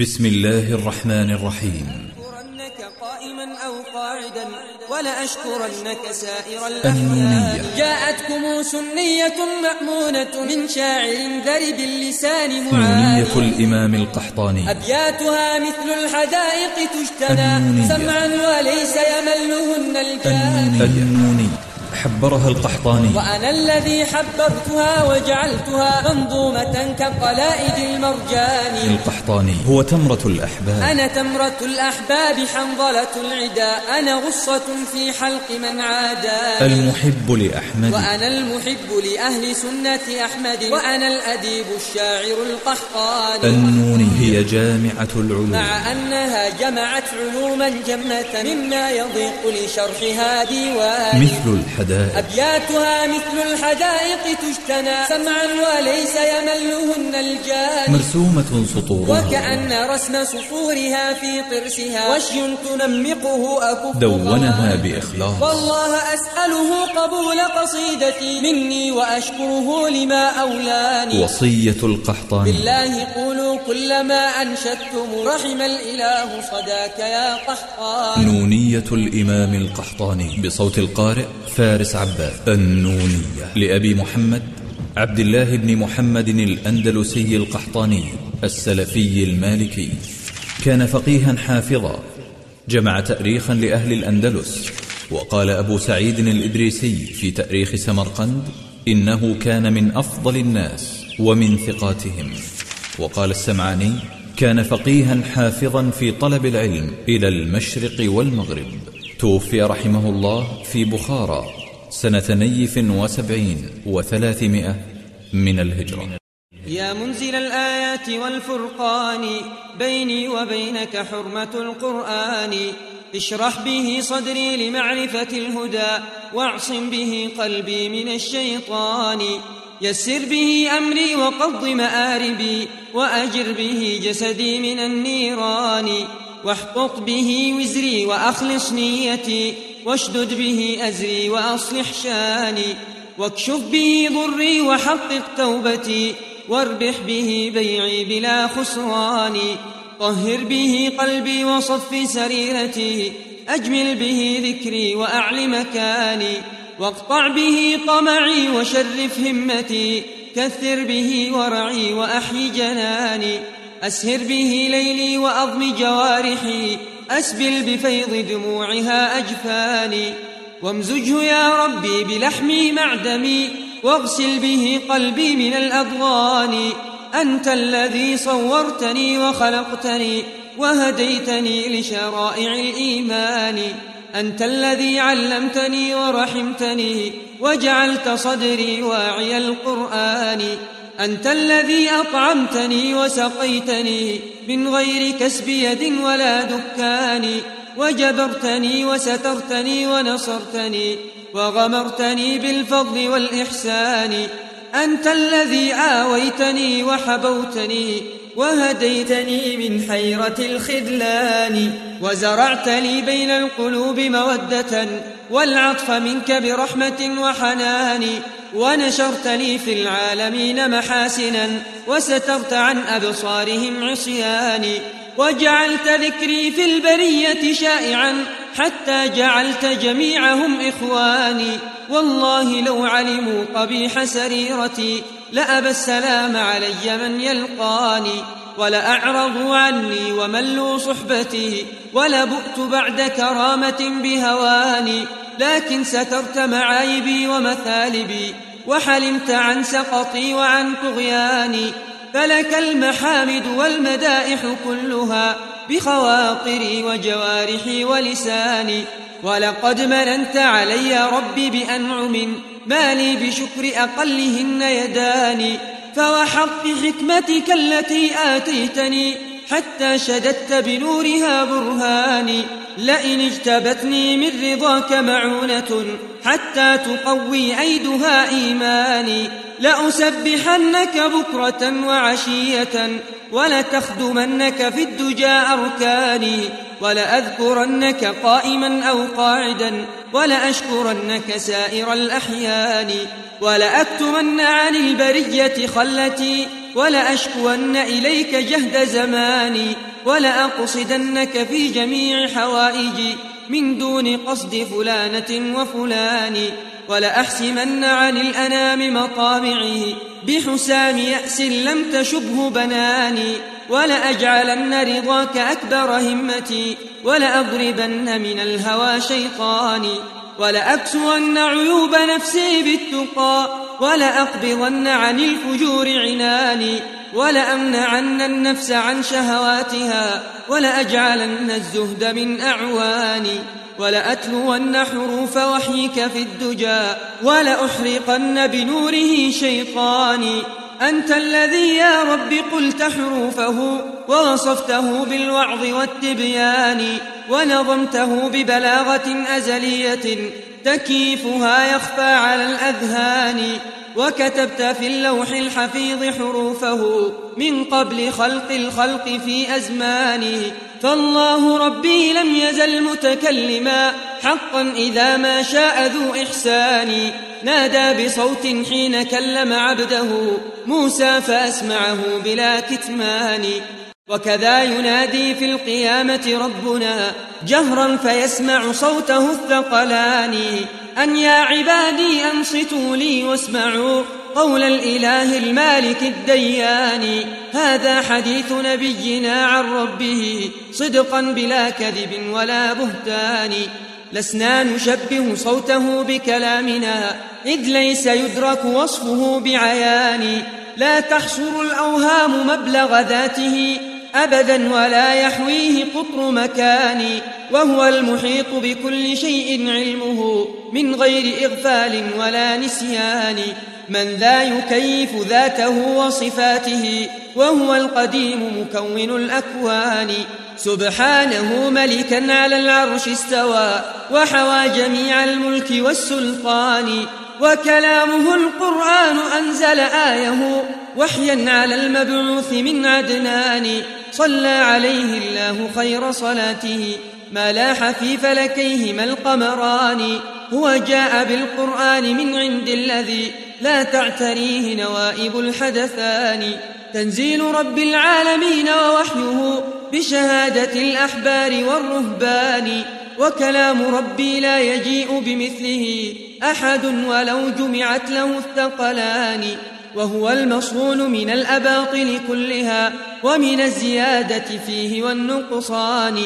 بسم الله الرحمن الرحيم. أشكرنك قائما أو قاعدا ولأشكرنك سائر. الأحيان جاءتكم سنية مأمونة من شاعر ذرب اللسان معاني الإمام القحطاني. أبياتها مثل الحدائق تجتنى. سمعا وليس يملهن الجان النونية. النوني حبرها القحطاني. وأنا الذي حبرتها وجعلتها منظومة كقلائد المرجان. القحطاني. هو تمرة الأحباب. أنا تمرة الأحباب حنظلة العدا. أنا غصة في حلق من عاداني المحب لأحمد. وأنا المحب لأهل سنة أحمد. وأنا الأديب الشاعر القحطاني. النوني هي جامعة العلوم. مع أنها جمعت علوما جمة مما يضيق لشرحها ديواني مثل الحدائق أبياتها مثل الحدائق تجتنى سمعا وليس يملهن الجان مرسومة سطورها. وكأن رسم سطورها في طرسها وشي تنمقه أكف دونها بإخلاص. والله أسأله قبول قصيدتي. مني وأشكره لما أولاني. وصية القحطاني. بالله قولوا كل ما أنشدتم رحم الإله صداك يا قحطان نونية الإمام القحطاني. بصوت القارئ فارس عباد النونية لأبي محمد عبد الله بن محمد الأندلسي القحطاني السلفي المالكي. كان فقيها حافظا جمع تأريخا لأهل الأندلس وقال أبو سعيد الإدريسي في تأريخ سمرقند إنه كان من أفضل الناس ومن ثقاتهم. وقال السمعاني كان فقيها حافظا في طلب العلم إلى المشرق والمغرب. توفي رحمه الله في بخارى. سنة نيف وسبعين وثلاثمائة من الهجرة. يا منزل الآيات والفرقان بيني وبينك حرمة القرآن. اشرح به صدري لمعرفة الهدى واعصم به قلبي من الشيطان. يسر به أمري وقض مآربي وأجر به جسدي من النيران. واحقق به وزري وأخلص نيتي واشدد به أزري وأصلح شاني واكشف به ضري وحقق توبتي واربح به بيعي بلا خسران طهر به قلبي وصف سريرتي أجمل به ذكري وأعل مكاني واقطع به طمعي وشرف همتي كثر به ورعي وأحي جناني أسهر به ليلي وأضم جوارحي أسبل بفيض دموعها أجفاني وامزجه يا ربي بلحمي مع دمي واغسل به قلبي من الأضغان. أنت الذي صورتني وخلقتني وهديتني لشرائع الإيمان. أنت الذي علمتني ورحمتني وجعلت صدري واعي القرآن. أنت الذي أطعمتني وسقيتني من غير كسب يد ولا دكان وجبرتني وسترتني ونصرتني وغمرتني بالفضل والإحسان. أنت الذي آويتني وحبوتني وهديتني من حيرة الخذلان وزرعت لي بين القلوب مودة والعطف منك برحمة وحنان ونشرت لي في العالمين محاسنا وسترت عن أبصارهم عصياني وجعلت ذكري في البرية شائعا حتى جعلت جميعهم إخواني. والله لو علموا قبيح سريرتي لأبى السلام علي من يلقاني ولأعرضوا عني وملوا صحبتي ولبؤت بعد كرامة بهواني لكن سترت معايبي ومثالبي وحلمت عن سقطي وعن طغياني فلك المحامد والمدائح كلها بخواطري وجوارحي ولساني ولقد مننت علي ربي بأنعم ما لي بشكر أقلهن يداني فوحق حكمتك التي آتيتني حتى شددت بنورها برهاني لئن اجتبتني من رضاك معونة حتى تقوي عيدها إيماني. لأسبحنك بكرة وعشية ولتخدمنك في الدجى أركاني. ولأذكرنك قائما أو قاعدا ولأشكرنك سائر الأحيان ولأكتمن عن البرية خلتي ولأشكون إليك جهد زماني ولأقصدنك في جميع حوائجي من دون قصد فلانة وفلان ولأحسمن عن الأنام مطامعه بحسام يأس لم تشبه بناني ولأجعلن رضاك أكبر همتي ولأضربن من الهوى شيطاني ولأكسون عيوب نفسي بالتقى ولأقبضن عن الفجور عناني ولأمنعن النفس عن شهواتها ولأجعلن الزهد من أعواني ولأتلون حروف وحيك في الدجى ولأحرقن بنوره شيطاني أنت الذي يا رب قلت حروفه ووصفته بالوعظ والتبيان ونظمته ببلاغة أزلية تكييفها يخفى على الأذهان وكتبت في اللوح الحفيظ حروفه من قبل خلق الخلق في أزمانه فالله ربي لم يزل متكلما حقا إذا ما شاء ذو إحسان. نادى بصوت حين كلم عبده موسى فأسمعه بلا كتمان. وكذا ينادي في القيامة ربنا جهرا فيسمع صوته الثقلان. أن يا عبادي أنصتوا لي واسمعوا قول الإله المالك الديان. هذا حديث نبينا عن ربه صدقا بلا كذب ولا بهتان. لسنا نشبه صوته بكلامنا إذ ليس يدرك وصفه بعيان. لا تحصر الأوهام مبلغ ذاته أبدا ولا يحويه قطر مكان. وهو المحيط بكل شيء علمه من غير إغفال ولا نسيان. من ذا يكيف ذاته وصفاته وهو القديم مكون الأكوان. سبحانه ملكا على العرش استوى وحوى جميع الملك والسلطان. وكلامه القرآن أنزل آيه وحيا على المبعوث من عدنان. صلى عليه الله خير صلاته. ما لاح في فلكيهما القمران. هو جاء بالقرآن من عند الذي لا تعتريه نوائب الحدثان. تنزيل رب العالمين ووحيه بشهادة الأحبار والرهبان. وكلام ربي لا يجيء بمثله أحد ولو جمعت له الثقلان. وهو المصون من الأباطل كلها ومن الزيادة فيه والنقصان.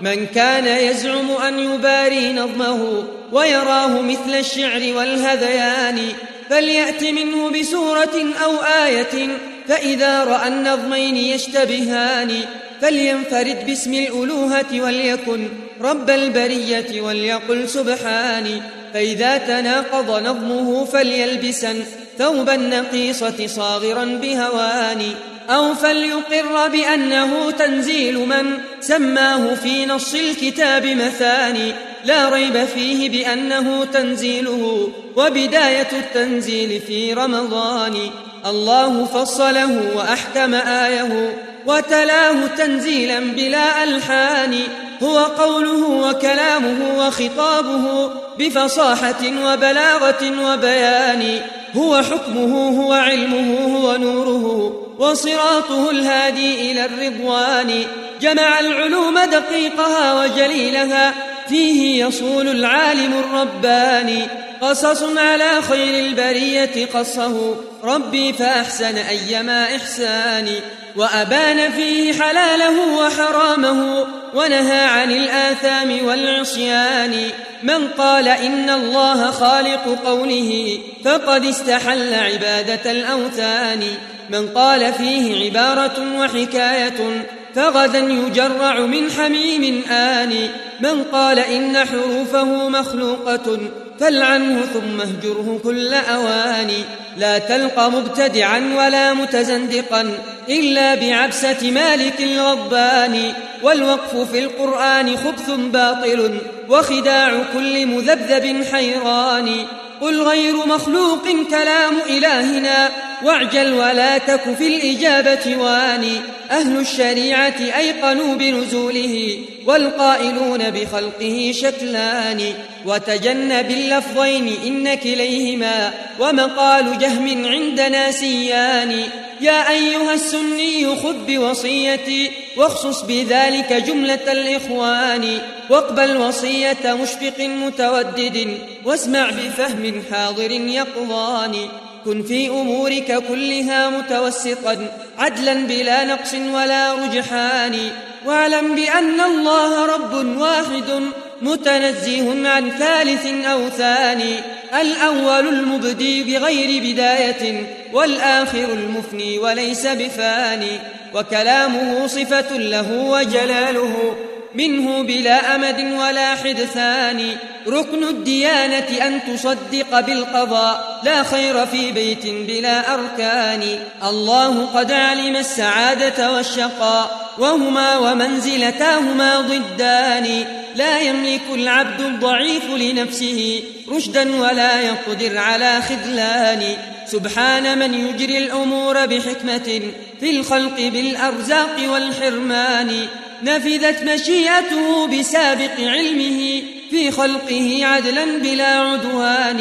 من كان يزعم أن يباري نظمه ويراه مثل الشعر والهذيان. فليأت منه بسورة أو آية فإذا رأى النظمين يشتبهان فلينفرد باسم الألوهة وليكن رب البرية وليقل سبحاني فإذا تناقض نظمه فليلبسا ثوب النقيصة صاغرا بهواني أو فليقر بأنه تنزيل من سماه في نص الكتاب مثاني. لا ريب فيه بأنه تنزيله وبداية التنزيل في رمضان. الله فصله وأحكم آيه وتلاه تنزيلا بلا ألحان. هو قوله وكلامه وخطابه بفصاحة وبلاغة وبيان. هو حكمه هو علمه هو نوره وصراطه الهادي إلى الرضوان. جمع العلوم دقيقها وجليلها فيه يصول العالم الرباني قصص على خير البرية قصه. ربي فأحسن أيما إحساني وأبان فيه حلاله وحرامه. ونهى عن الآثام والعصيان. من قال إن الله خالق قوله فقد استحل عبادة الأوثان. من قال فيه عبارة وحكاية فغدا يجرع من حميم آن. من قال إن حروفه مخلوقة فالعنه ثم اهجره كل أوان. لا تلقى مبتدعا ولا متزندقا إلا بعبسة مالك الغضبان. والوقف في القرآن خبث باطل وخداع كل مذبذب حيران. قل غير مخلوق كلام إلهنا واعجل ولا تك في الإجابة واني أهل الشريعة أيقنوا بنزوله والقائلون بخلقه شكلان وتجنب اللفظين إن كليهما ومقال جهم عندنا سيان يا أيها السني خذ بوصيتي واخصص بذلك جملة الإخوان واقبل وصية مشفق متودد واسمع بفهم حاضر يقظان. كن في أمورك كلها متوسطا عدلا بلا نقص ولا رجحان. واعلم بأن الله رب واحد متنزه عن ثالث أو ثاني. الأول المبدي بغير بداية والآخر المفني وليس بفاني وكلامه صفة له وجلاله منه بلا أمد ولا حدثان. ركن الديانة أن تصدق بالقضاء لا خير في بيت بلا أركان. الله قد علم السعادة والشقاء وهما ومنزلتاهما ضدان. لا يملك العبد الضعيف لنفسه رشدا ولا يقدر على خذلان. سبحان من يجري الأمور بحكمة في الخلق بالأرزاق والحرمان. نفذت مشيئته بسابق علمه في خلقه عدلا بلا عدوان.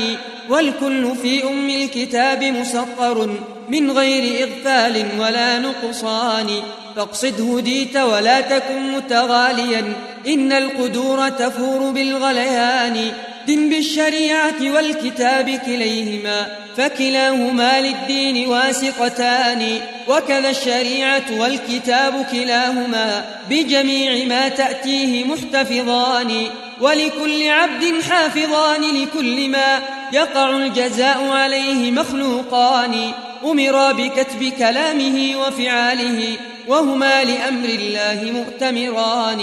والكل في أم الكتاب مسطر من غير إغفال ولا نقصان. فاقصد هديت ولا تكن متغاليا. إن القدور تفور بالغليان. دن بالشريعة والكتاب كليهما فكلاهما للدين واسقتان. وكذا الشريعة والكتاب كلاهما بجميع ما تأتيه محتفظان. ولكل عبد حافظان لكل ما يقع الجزاء عليه مخلوقان. أمرا بكتب كلامه وفعاله وهما لأمر الله مؤتمران.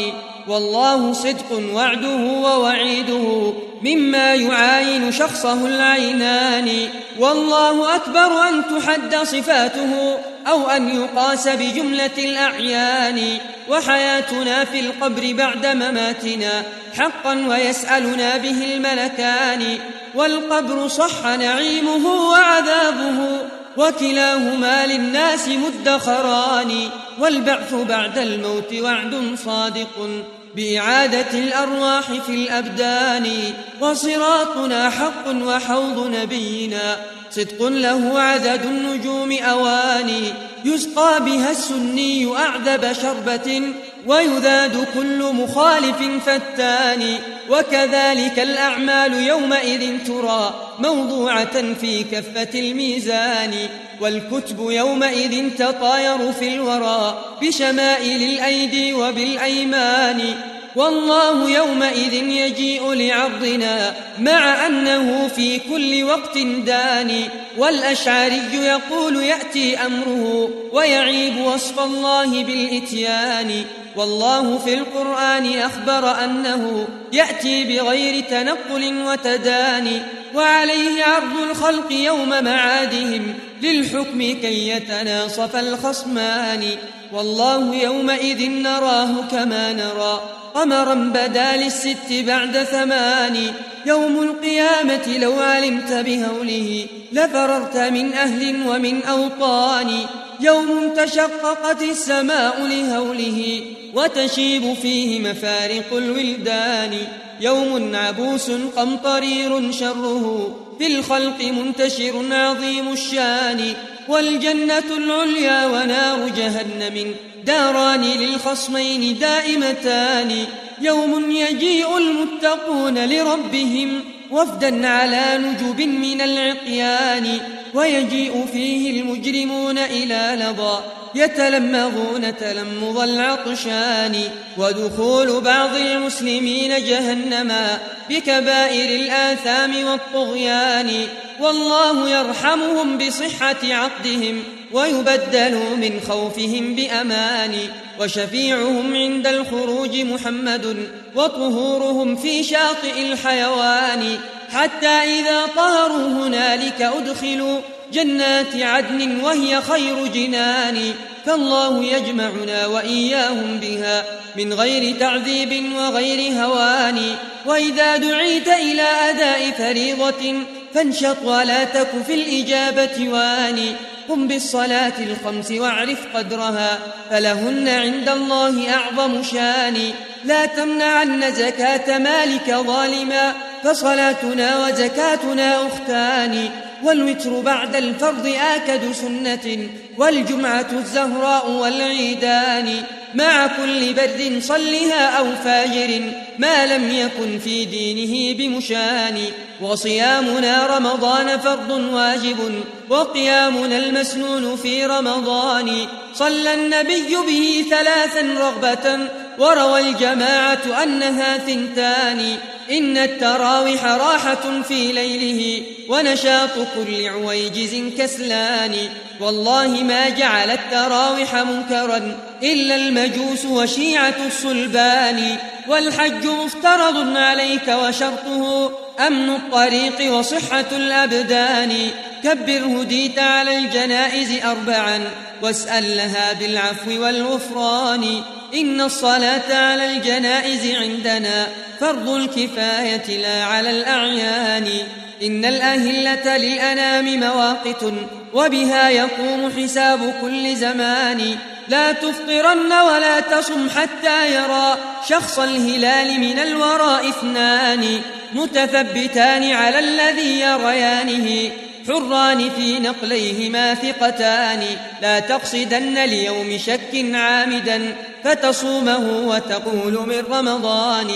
والله صدق وعده ووعيده مما يعاين شخصه العينان. والله أكبر أن تحد صفاته أو أن يقاس بجملة الأعيان. وحياتنا في القبر بعد مماتنا حقا ويسألنا به الملكان. والقبر صح نعيمه وعذابه وكلاهما للناس مدخران. والبعث بعد الموت وعد صادق. بإعادة الأرواح في الأبدان وصراطنا حق وحوض نبينا. صدق له عدد النجوم أواني يسقى بها السني أعذب شربة ويذاد كل مخالف فتان وكذلك الأعمال يومئذ ترى موضوعة في كفة الميزان والكتب يومئذ تطاير في الورى بشمائل الأيدي وبالأيمان والله يومئذ يجيء لعرضنا مع أنه في كل وقت داني والأشعري يقول يأتي أمره ويعيب وصف الله بالإتيان والله في القرآن أخبر أنه يأتي بغير تنقل وتداني وعليه عرض الخلق يوم معادهم للحكم كي يتناصف الخصمان. والله يومئذ نراه كما نرى قمرا بدا للست بعد ثمان يوم القيامة لو علمت بهوله لفررت من أهل ومن أوطان. يوم تشققت السماء لهوله وتشيب فيه مفارق الولدان. يوم عبوس قمطرير شره في الخلق منتشر عظيم الشان. والجنة العليا ونار جهنم داران للخصمين دائمتان. يوم يجيء المتقون لربهم وفدا على نجب من العقيان ويجيء فيه المجرمون إلى لظى يتلمغون تلمظ العطشان ودخول بعض المسلمين جهنما بكبائر الآثام والطغيان والله يرحمهم بصحة عقدهم ويبدلوا من خوفهم بأمان. وشفيعهم عند الخروج محمد وطهورهم في شاطئ الحيوان. حتى إذا طهروا هنالك أدخلوا جنات عدن وهي خير جنان. فالله يجمعنا وإياهم بها من غير تعذيب وغير هوان. وإذا دعيت إلى أداء فريضة فانشط ولا تك في الإجابة واني قم بالصلاة الخمس واعرف قدرها فلهن عند الله أعظم شان. لا تمنعن زكاة مالك ظالما فصلاتنا وزكاتنا أختان. والوتر بعد الفرض آكد سنة والجمعة الزهراء والعيدان. مع كل بر صلها أو فاجر ما لم يكن في دينه بمشان وصيامنا رمضان فرض واجب وقيامنا المسنون في رمضان صلى النبي به ثلاثا رغبة وروى الجماعة أنها ثنتان إن التراوح راحة في ليله ونشاط كل عويجز كسلان والله ما جعل التراوح منكرا إلا المجوس وشيعة الصلبان والحج مفترض عليك وشرطه أمن الطريق وصحة الأبدان. كبر هديت على الجنائز أربعا واسأل لها بالعفو والغفران. إن الصلاة على الجنائز عندنا فرض الكفاية لا على الأعيان. إن الأهلة للأنام مواقت وبها يقوم حساب كل زمان. لا تفطرن ولا تصم حتى يرى شخص الهلال من الوراء اثنان متثبتان على الذي يريانه حران في نقليهما ثقتان. لا تقصدن ليوم شك عامدا فتصومه وتقول من رمضان.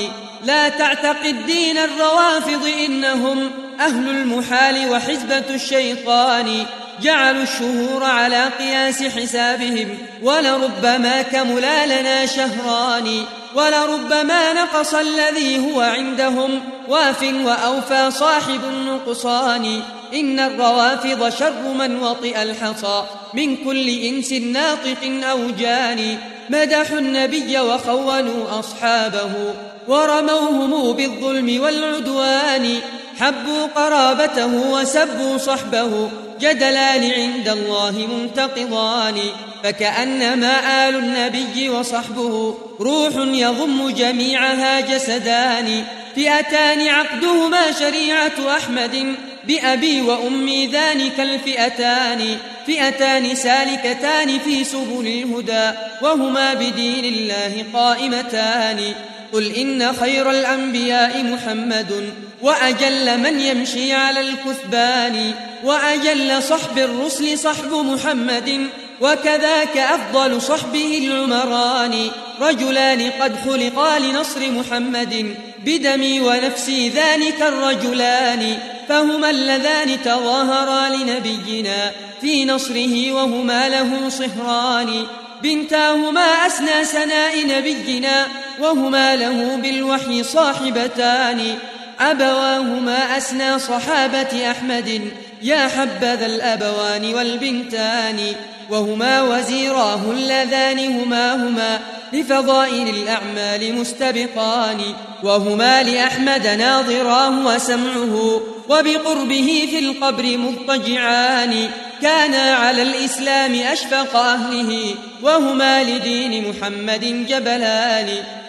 لا تعتقد دين الروافض إنهم أهل المحال وحزبة الشيطان. جعلوا الشهور على قياس حسابهم ولربما كملا لنا شهران ولربما نقص الذي هو عندهم واف وأوفى صاحب النقصان إن الروافض شر من وطئ الحصى من كل إنس ناطق أو جاني مدحوا النبي وخونوا أصحابه ورموهم بالظلم والعدوان حبوا قرابته وسبوا صحبه جدلان عند الله منتقضان فكأنما آل النبي وصحبه روح يضم جميعها جسدان. فئتان عقدهما شريعة أحمد بأبي وأمي ذلك الفئتان. فئتان سالكتان في سبل الهدى وهما بدين الله قائمتان. قل إن خير الأنبياء محمد وأجل من يمشي على الكثبان وأجل صحب الرسل صحب محمد وكذاك أفضل صحبه العمران. رجلان قد خلقا لنصر محمد بدمي ونفسي ذلك الرجلان. فهما اللذان تظاهرا لنبينا في نصره وهما له صهران. بنتاهما أسنى سناء نبينا وهما له بالوحي صاحبتان. أبواهما أسنى صحابة أحمد يا حبذا الأبوان والبنتان. وهما وزيراه اللذان هما هما لفضائل الأعمال مستبقان وهما لأحمد ناظراه وسمعه وبقربه في القبر مضطجعان. كانا على الإسلام أشفق أهله وهما لدين محمد جبلان.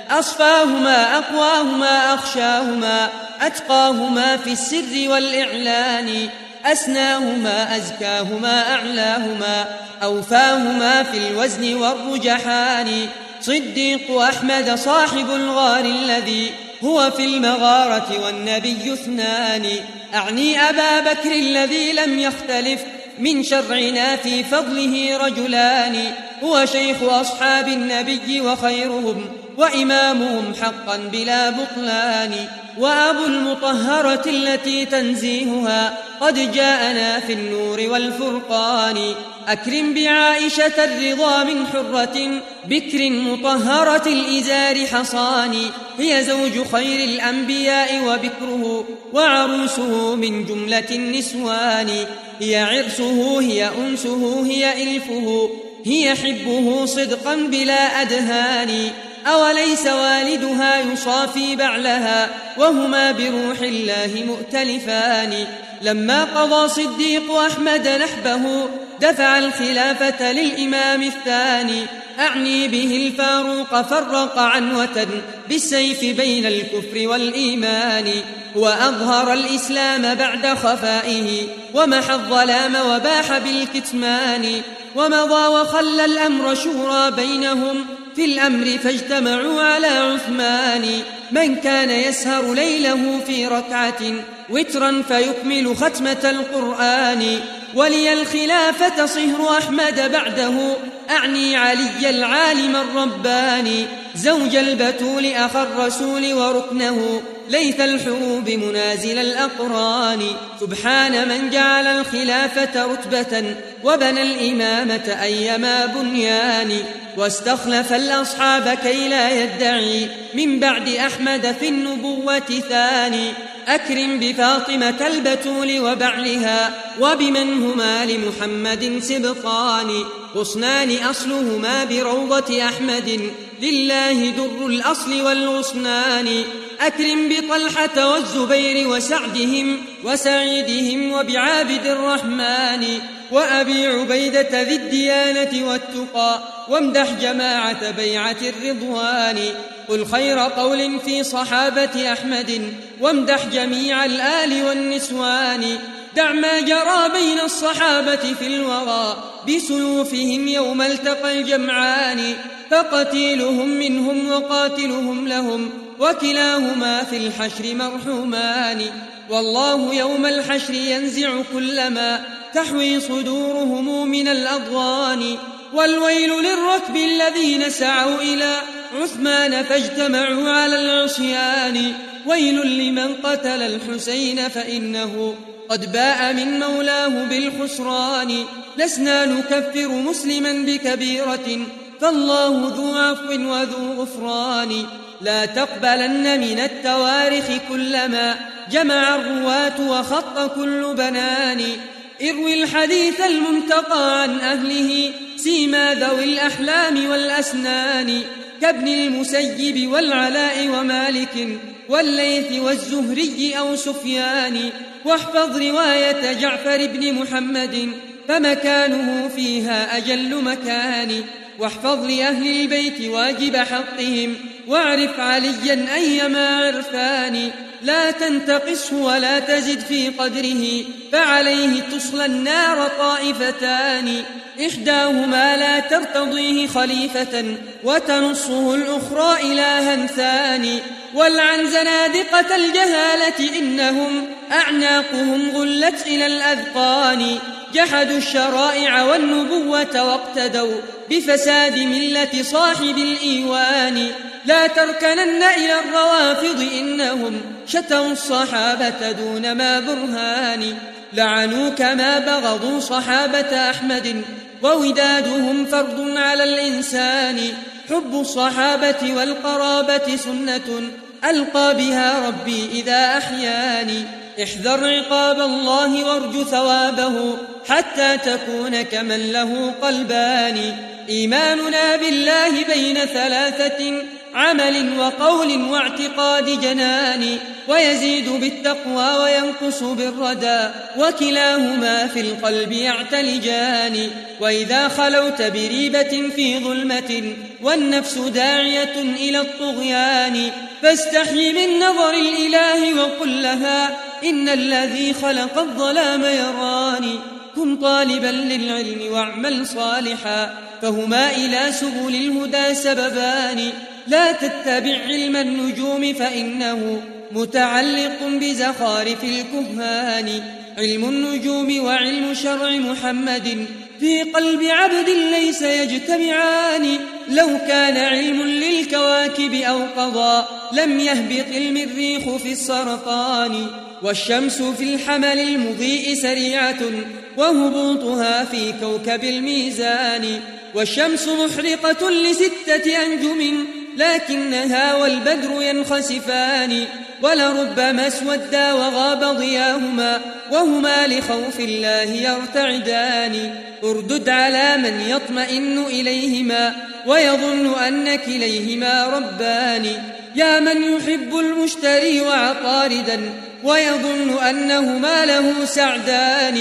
أصفاهما أقواهما أخشاهما أتقاهما في السر والإعلان. أسناهما أزكاهما أعلاهما أوفاهما في الوزن والرجحان. صديق أحمد صاحب الغار الذي هو في المغارة والنبي اثنان. أعني أبا بكر الذي لم يختلف من شرعنا في فضله رجلان. هو شيخ أصحاب النبي وخيرهم وإمامهم حقا بلا بطلان. وأبو المطهرة التي تنزيهها قد جاءنا في النور والفرقان. أكرم بعائشة الرضا من حرة بكر مطهرة الإزار حصان. هي زوج خير الأنبياء وبكره وعروسه من جملة النسوان. هي عرسه هي أنسه هي إلفه. هي حبه صدقا بلا أدهان. أوليس والدها يصافي بعلها وهما بروح الله مؤتلفان؟ لما قضى صديق أحمد نحبه دفع الخلافة للإمام الثاني. أعني به الفاروق فرق عنوة بالسيف بين الكفر والإيمان. وأظهر الإسلام بعد خفائه ومحى الظلام وباح بالكتمان. ومضى وخلى الأمر شورى بينهم في الأمر فاجتمعوا على عثمان. من كان يسهر ليله في ركعة وترا فيكمل ختمة القرآن. ولي الخلافة صهر أحمد بعده. أعني علي العالم الرباني. زوج البتول أخ الرسول وركنه. ليث الحروب منازل الأقران. سبحان من جعل الخلافة رتبة وبنى الإمامة أيما بنيان. واستخلف الأصحاب كي لا يدعي من بعد أحمد في النبوة ثاني. أكرم بفاطمة البتول وبعلها وبمن هما لمحمد سبطان. غصنان أصلهما بروضة أحمد. لله در الأصل والغصنان أكرم بطلحة والزبير وسعدهم وسعيدهم وبعابد الرحمن وأبي عبيدة ذي الديانة والتقى وامدح جماعة بيعة الرضوان قل خير قول في صحابة أحمد وامدح جميع الآل والنسوان دع ما جرى بين الصحابة في الورى بسيوفهم يوم التقى الجمعان فقتيلهم منهم وقاتلهم لهم وكلاهما في الحشر مرحومان. والله يوم الحشر ينزع كل ما تحوي صدورهم من الأضغان. والويل للركب الذين سعوا إلى عثمان فاجتمعوا على العصيان. ويل لمن قتل الحسين فإنه قد باء من مولاه بالخسران. لسنا نكفر مسلما بكبيرة. فالله ذو عفو وذو غفران. لا تقبلن من التوارخ كلما جمع الرواة وخط كل بنان. اروي الحديث المنتقى عن أهله سيما ذوي الأحلام والأسنان. كابن المسيب والعلاء ومالك والليث والزهري أو سفيان. واحفظ رواية جعفر بن محمد فمكانه فيها أجل مكان. واحفظ لأهل البيت واجب حقهم واعرف عليا أيما عرفان. لا تنتقصه ولا تزد في قدره فعليه تصلى النار طائفتان. إحداهما لا ترتضيه خليفة وتنصه الأخرى إلها ثاني والعن زنادقة الجهالة إنهم أعناقهم غلت إلى الأذقان. جحدوا الشرائع والنبوة واقتدوا بفساد ملة صاحب الإيوان. لا تركنن إلى الروافض إنهم شتوا الصحابة دون ما برهان. لعنوا كما بغضوا صحابة أحمد وودادهم فرض على الإنسان. حب الصحابة والقرابة سنة ألقى بها ربي إذا أحياني. احذر عقاب الله وارجو ثوابه حتى تكون كمن له قلبان. إيماننا بالله بين ثلاثة عمل وقول واعتقاد جنان. ويزيد بالتقوى وينقص بالردى. وكلاهما في القلب يعتلجان. وإذا خلوت بريبة في ظلمة والنفس داعية إلى الطغيان. فاستحي من نظر الإله وقل لها إن الذي خلق الظلام يراني كن طالبا للعلم واعمل صالحا فهما إلى سبل الهدى سببان. لا تتبع علم النجوم فإنه متعلق بزخارف الكهان. علم النجوم وعلم شرع محمد في قلب عبد ليس يجتمعان. لو كان علم للكواكب أو قضاء لم يهبط المريخ في السرطان. والشمس في الحمل المضيء سريعة وهبوطها في كوكب الميزان والشمس محرقة لستة أنجم لكنها والبدر ينخسفان ولربما اسودا وغاب ضياهما وهما لخوف الله يرتعدان اردد على من يطمئن إليهما ويظن أن كليهما ربان يا من يحب المشتري وعطاردا ويظن أنهما له سعدان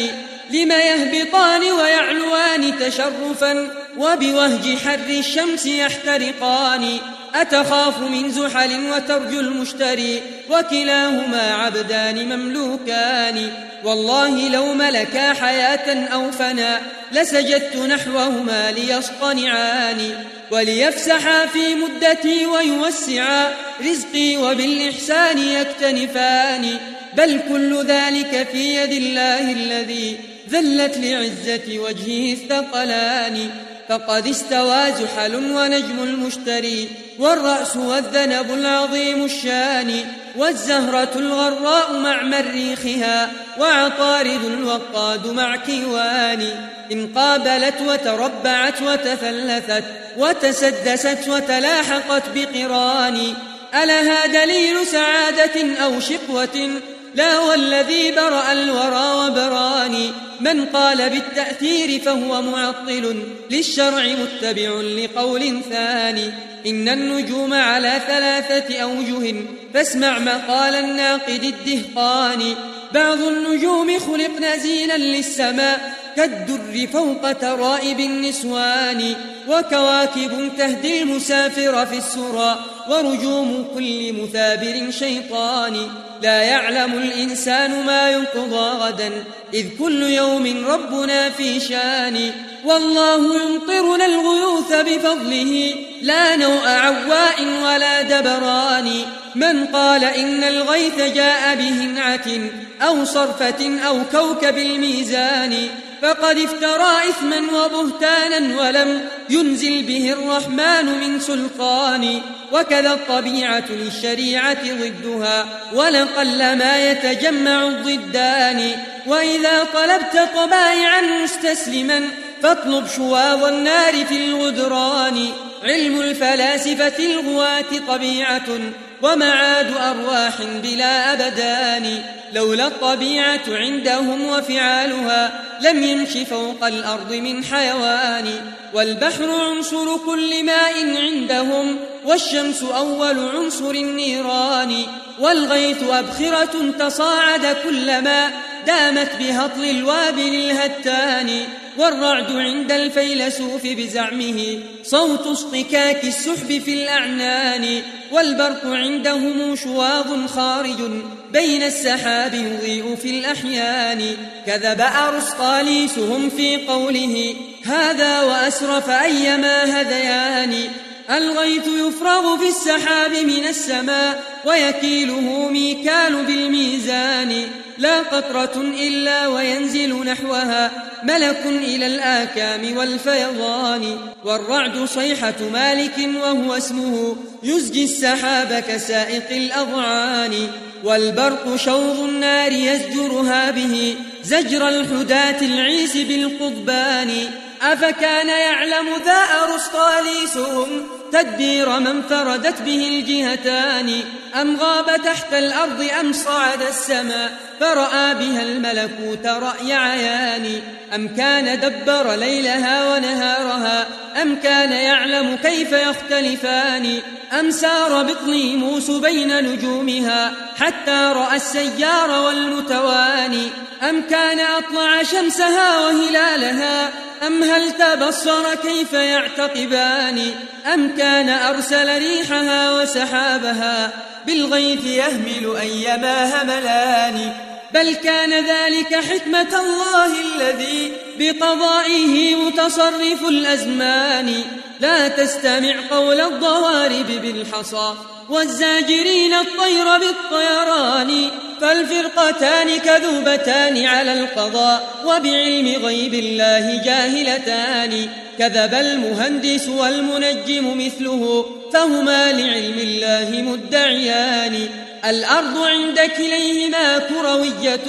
لم يهبطان ويعلوان تشرفا وبوهج حر الشمس يحترقان أتخاف من زحل وترجو المشتري وكلاهما عبدان مملوكان. والله لو ملكا حياة أو فناء لسجدت نحوهما ليصطنعان. وليفسحا في مدتي ويوسعا رزقي وبالإحسان يكتنفان. بل كل ذلك في يد الله الذي ذلت لعزة وجهه الثقلان. فقد استوى زحل ونجم المشتري والرأس والذنب العظيم الشان والزهرة الغراء مع مريخها وعطارد الوقاد مع كيوان. إن قابلت وتربعت وتثلثت وتسدست وتلاحقت بقران. ألها دليل سعادة أو شقوة؟ لا والذي برأ الورى وبراني. من قال بالتأثير فهو معطل. للشرع متبع لقول ثاني. إن النجوم على ثلاثة أوجه. فاسمع مقال الناقد الدهقان. بعض النجوم خلقن زينا للسماء. كالدر فوق ترائب النسوان. وكواكب تهدي المسافر في السرى. ورجوم كل مثابر شيطان. لا يعلم الإنسان ما ينقضى غدا. إذ كل يوم ربنا في شان. والله يمطرنا الغيوث بفضله. لا نوء عواء ولا دبران. من قال إن الغيث جاء بهنعة أو صرفة أو كوكب الميزان. فقد افترى إثما وبهتانا ولم ينزل به الرحمن من سلطان. وكذا الطبيعة للشريعة ضدها ولقل ما يتجمع الضدان. وإذا طلبت طبائعا مستسلما فاطلب شواظ النار في الغدران. علم الفلاسفة الغواة طبيعة ومعاد أرواح بلا أبدان لولا الطبيعة عندهم وفعالها لم يمش فوق الأرض من حيوان والبحر عنصر كل ماء عندهم والشمس أول عنصر النيران والغيث أبخرة تصاعد كلما دامت بهطل الوابل الهتان والرعد عند الفيلسوف بزعمه. صوت اصطكاك السحب في الأعنان والبرق عندهم شواظ خارج بين السحاب يضيء في الأحيان. كذب أرسطاليسهم في قوله هذا وأسرف أيما هذيان. الغيث يفرغ في السحاب من السماء ويكيله ميكال بالميزان لا قطرة إلا وينزل نحوها ملك إلى الآكام والفيضان. والرعد صيحة مالك وهو اسمه يزجي السحاب كسائق الأضعان. والبرق شوظ النار يزجرها به زجر الحداة العيس بالقضبان. أفكان يعلم ذا أرسطاليسهم تدبير من فردت به الجهتان؟ أم غاب تحت الأرض أم صعد السماء فرأى بها الملكوت رأي عيان؟ أم كان دبر ليلها ونهارها؟ أم كان يعلم كيف يختلفان؟ أم سار بطليموس بين نجومها حتى رأى السيار والمتواني أم كان أطلع شمسها وهلالها؟ أم هل تبصر كيف يعتقبان؟ أم كان أرسل ريحها وسحابها؟ بالغيث يهمل أيما هملان. بل كان ذلك حكمة الله الذي بقضائه متصرف الأزمان. لا تستمع قول الضوارب بالحصى. والزاجرين الطير بالطيران فالفرقتان كذوبتان على القضاء وبعلم غيب الله جاهلتان. كذب المهندس والمنجم مثله فهما لعلم الله مدعيان. الأرض عند كليهما كروية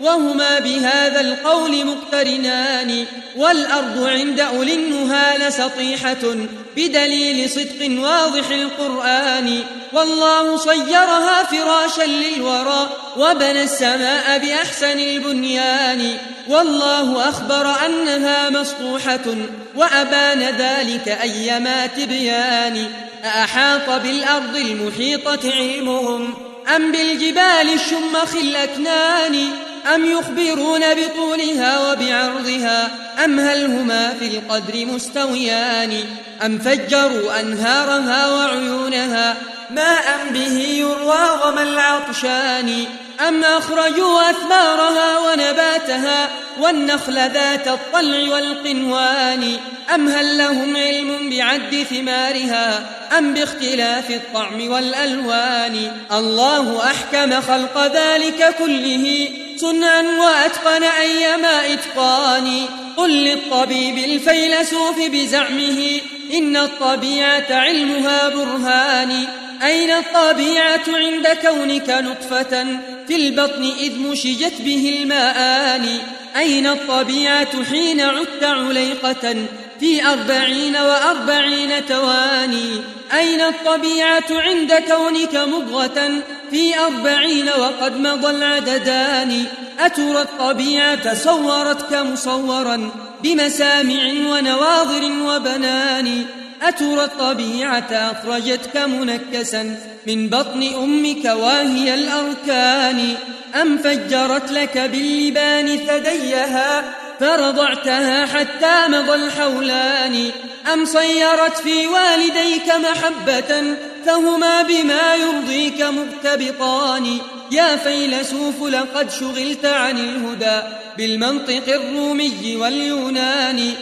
وهما بهذا القول مقترنان والأرض عند أولي النهى لسطيحة بدليل صدق واضح القرآن والله صيرها فراشا للورى وبنى السماء بأحسن البنيان والله أخبر أنها مسطوحة وأبان ذلك أيما تبيان أأحاط بالأرض المحيطة علمهم أم بالجبال الشمخ الأكنان أم يخبرون بطولها وبعرضها أم هل هما في القدر مستويان أم فجروا أنهارها وعيونها ماء به يروى وما العطشان أم أخرجوا أثمارها ونباتها والنخل ذات الطلع والقنوان؟ أم هل لهم علم بعد ثمارها؟ أم باختلاف الطعم والألوان؟ الله أحكم خلق ذلك كله صنعا وأتقن أيما إتقان. قل للطبيب الفيلسوف بزعمه إن الطبيعة علمها برهان. أين الطبيعة عند كونك نطفة في البطن إذ مشجت به الماءان أين الطبيعة حين عدت عليقة في أربعين وأربعين تواني؟ أين الطبيعة عند كونك مضغة في أربعين وقد مضى العددان؟ أترى الطبيعة صورتك مصورا بمسامع ونواظر وبنان؟ أترى الطبيعة أخرجتك منكسا من بطن أمك واهي الأركان. أم فجرت لك باللبان ثديها فرضعتها حتى مضى الحولان. أم صيرت في والديك محبة فهما بما يرضيك مغتبطان يا فيلسوف لقد شغلت عن الهدى بالمنطق الرومي واليوناني.